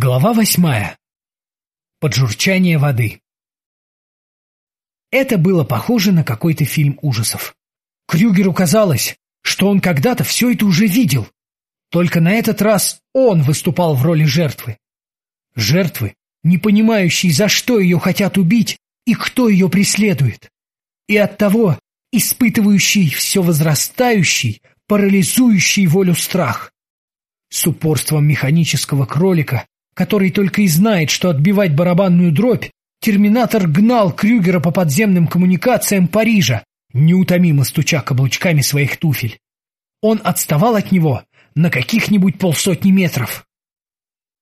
Глава восьмая. Поджурчание воды. Это было похоже на какой-то фильм ужасов. Крюгеру казалось, что он когда-то все это уже видел. Только на этот раз он выступал в роли жертвы. Жертвы, не понимающей, за что ее хотят убить и кто ее преследует. И оттого испытывающий все возрастающий, парализующий волю страх. С упорством механического кролика который только и знает, что отбивать барабанную дробь, терминатор гнал Крюгера по подземным коммуникациям Парижа, неутомимо стуча каблучками своих туфель. Он отставал от него на каких-нибудь полсотни метров.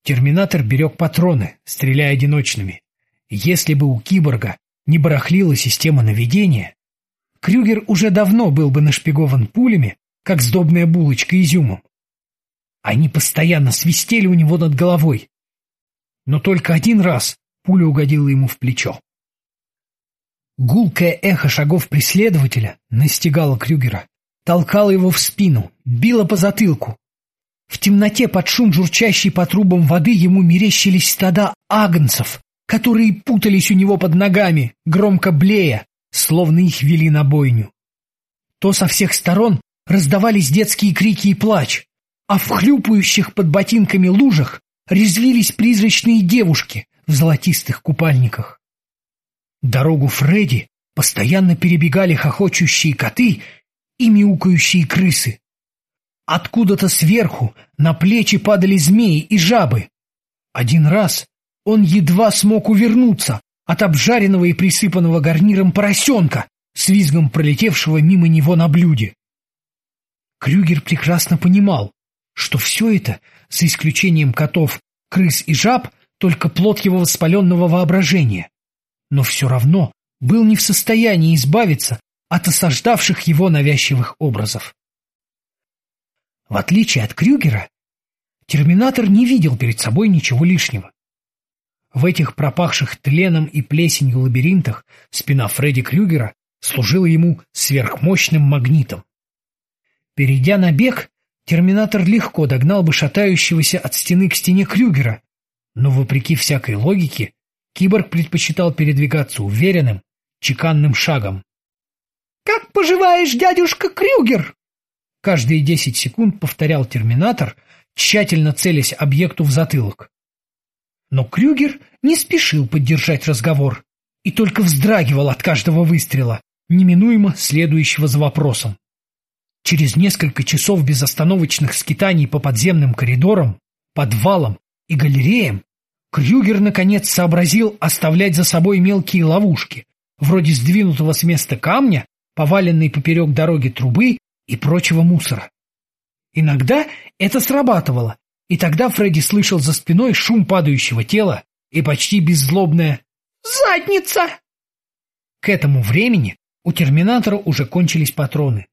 Терминатор берег патроны, стреляя одиночными. Если бы у киборга не барахлила система наведения, Крюгер уже давно был бы нашпигован пулями, как сдобная булочка изюмом. Они постоянно свистели у него над головой, но только один раз пуля угодила ему в плечо. Гулкое эхо шагов преследователя настигало Крюгера, толкало его в спину, било по затылку. В темноте под шум журчащей по трубам воды ему мерещились стада агнцев, которые путались у него под ногами, громко блея, словно их вели на бойню. То со всех сторон раздавались детские крики и плач, а в хлюпающих под ботинками лужах резвились призрачные девушки в золотистых купальниках. Дорогу Фредди постоянно перебегали хохочущие коты и мяукающие крысы. Откуда-то сверху на плечи падали змеи и жабы. Один раз он едва смог увернуться от обжаренного и присыпанного гарниром поросенка, с визгом пролетевшего мимо него на блюде. Крюгер прекрасно понимал, что все это, за исключением котов, крыс и жаб, только плод его воспаленного воображения. Но все равно был не в состоянии избавиться от осаждавших его навязчивых образов. В отличие от Крюгера, Терминатор не видел перед собой ничего лишнего. В этих пропахших тленом и плесенью лабиринтах спина Фредди Крюгера служила ему сверхмощным магнитом. Перейдя на бег, Терминатор легко догнал бы шатающегося от стены к стене Крюгера, но, вопреки всякой логике, киборг предпочитал передвигаться уверенным, чеканным шагом. «Как поживаешь, дядюшка Крюгер?» Каждые десять секунд повторял Терминатор, тщательно целясь объекту в затылок. Но Крюгер не спешил поддержать разговор и только вздрагивал от каждого выстрела, неминуемо следующего за вопросом. Через несколько часов безостановочных скитаний по подземным коридорам, подвалам и галереям Крюгер наконец сообразил оставлять за собой мелкие ловушки, вроде сдвинутого с места камня, поваленной поперек дороги трубы и прочего мусора. Иногда это срабатывало, и тогда Фредди слышал за спиной шум падающего тела и почти беззлобное «Задница!». К этому времени у терминатора уже кончились патроны.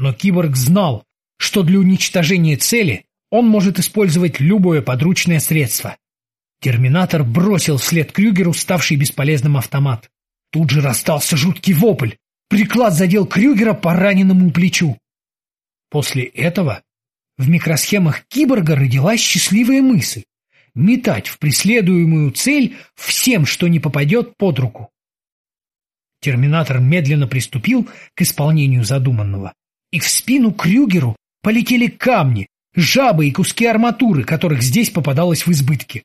Но киборг знал, что для уничтожения цели он может использовать любое подручное средство. Терминатор бросил вслед Крюгеру ставший бесполезным автомат. Тут же расстался жуткий вопль. Приклад задел Крюгера по раненому плечу. После этого в микросхемах киборга родилась счастливая мысль — метать в преследуемую цель всем, что не попадет под руку. Терминатор медленно приступил к исполнению задуманного и в спину Крюгеру полетели камни, жабы и куски арматуры, которых здесь попадалось в избытке.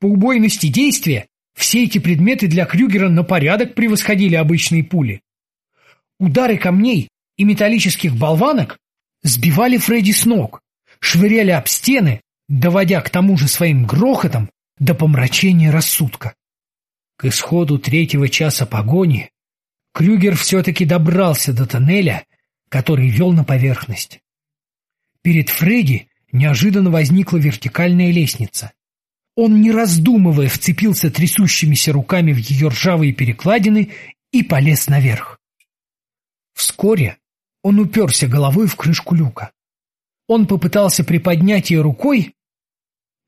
По убойности действия все эти предметы для Крюгера на порядок превосходили обычные пули. Удары камней и металлических болванок сбивали Фредди с ног, швыряли об стены, доводя к тому же своим грохотом до помрачения рассудка. К исходу третьего часа погони Крюгер все-таки добрался до тоннеля который вел на поверхность. Перед Фредди неожиданно возникла вертикальная лестница. Он, не раздумывая, вцепился трясущимися руками в ее ржавые перекладины и полез наверх. Вскоре он уперся головой в крышку люка. Он попытался приподнять ее рукой,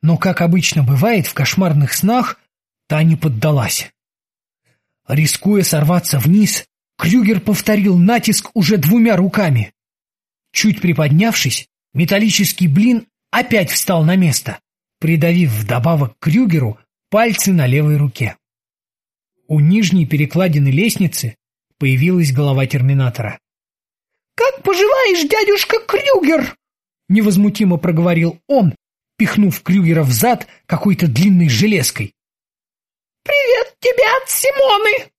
но, как обычно бывает в кошмарных снах, та не поддалась. Рискуя сорваться вниз, Крюгер повторил натиск уже двумя руками. Чуть приподнявшись, металлический блин опять встал на место, придавив вдобавок Крюгеру пальцы на левой руке. У нижней перекладины лестницы появилась голова терминатора. «Как поживаешь, дядюшка Крюгер?» — невозмутимо проговорил он, пихнув Крюгера в зад какой-то длинной железкой. «Привет тебе от Симоны!»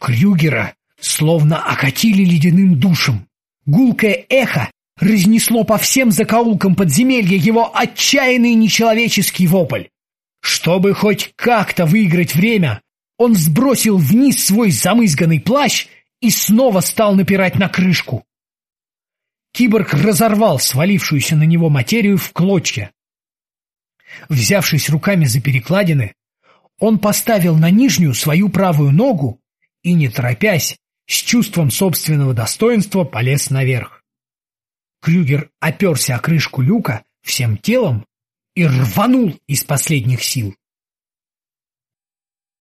Крюгера словно окатили ледяным душем. Гулкое эхо разнесло по всем закоулкам подземелья его отчаянный нечеловеческий вопль. Чтобы хоть как-то выиграть время, он сбросил вниз свой замызганный плащ и снова стал напирать на крышку. Киборг разорвал свалившуюся на него материю в клочья. Взявшись руками за перекладины, он поставил на нижнюю свою правую ногу и, не торопясь, с чувством собственного достоинства полез наверх. Крюгер оперся о крышку люка всем телом и рванул из последних сил.